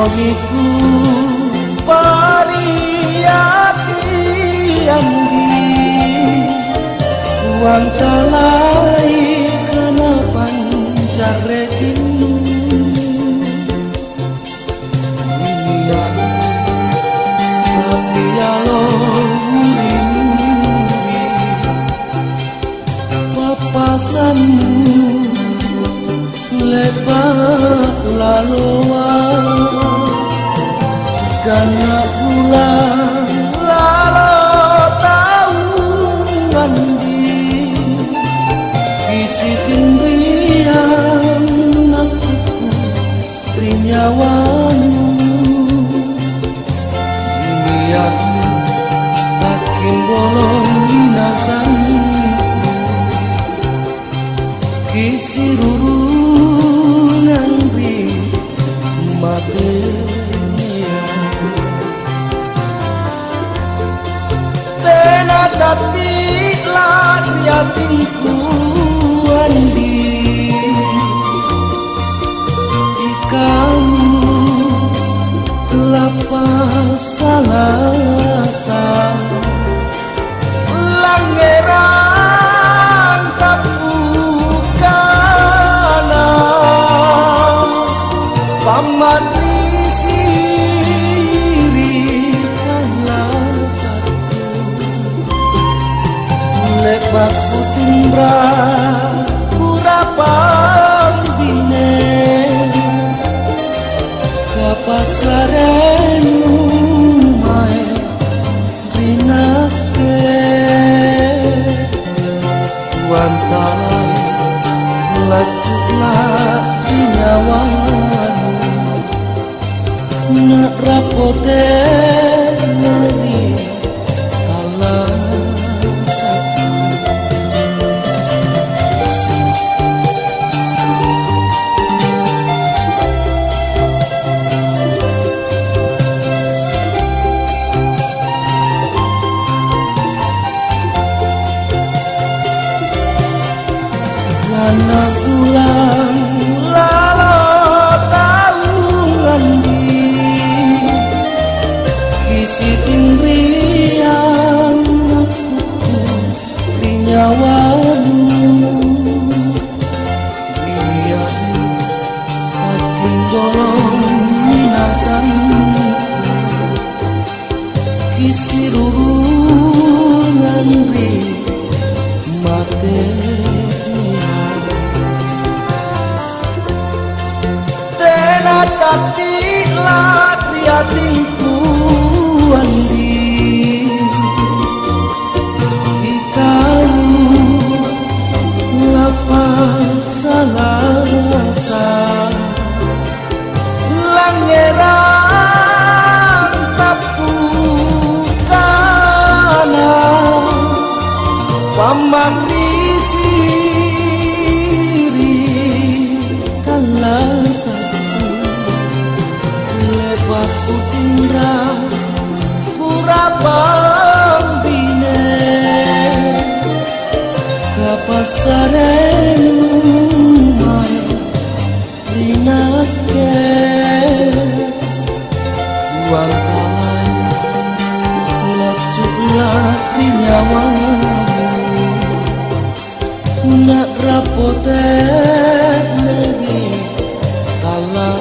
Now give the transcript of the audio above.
suamiku pariyati andi uang talai kena pancar retin Inian tapi alo muri papasanmu lepak laloa karena pulang lalo tahu mandi visi tindrian aku rinyawamu ini aku takin bolong dinasan kisi rurungan bi tati lariatinku andi. Ikamu lapas salah kapukana pamatri lepas putumbra pura pambine kapasarenu mae rinake. Wantalan lacuklah nyawanu nak rapote Lana pulang lalo taungan di Kisi tindrian aku rinyawamu Rian akin dolong minasan Kisi rurungan ri matenya Tena tati latiatinku andi aku indah kurapa bine kapasarenu mai linake buang kalan lecuklah di nyawamu. Nak rapotet negeri kalah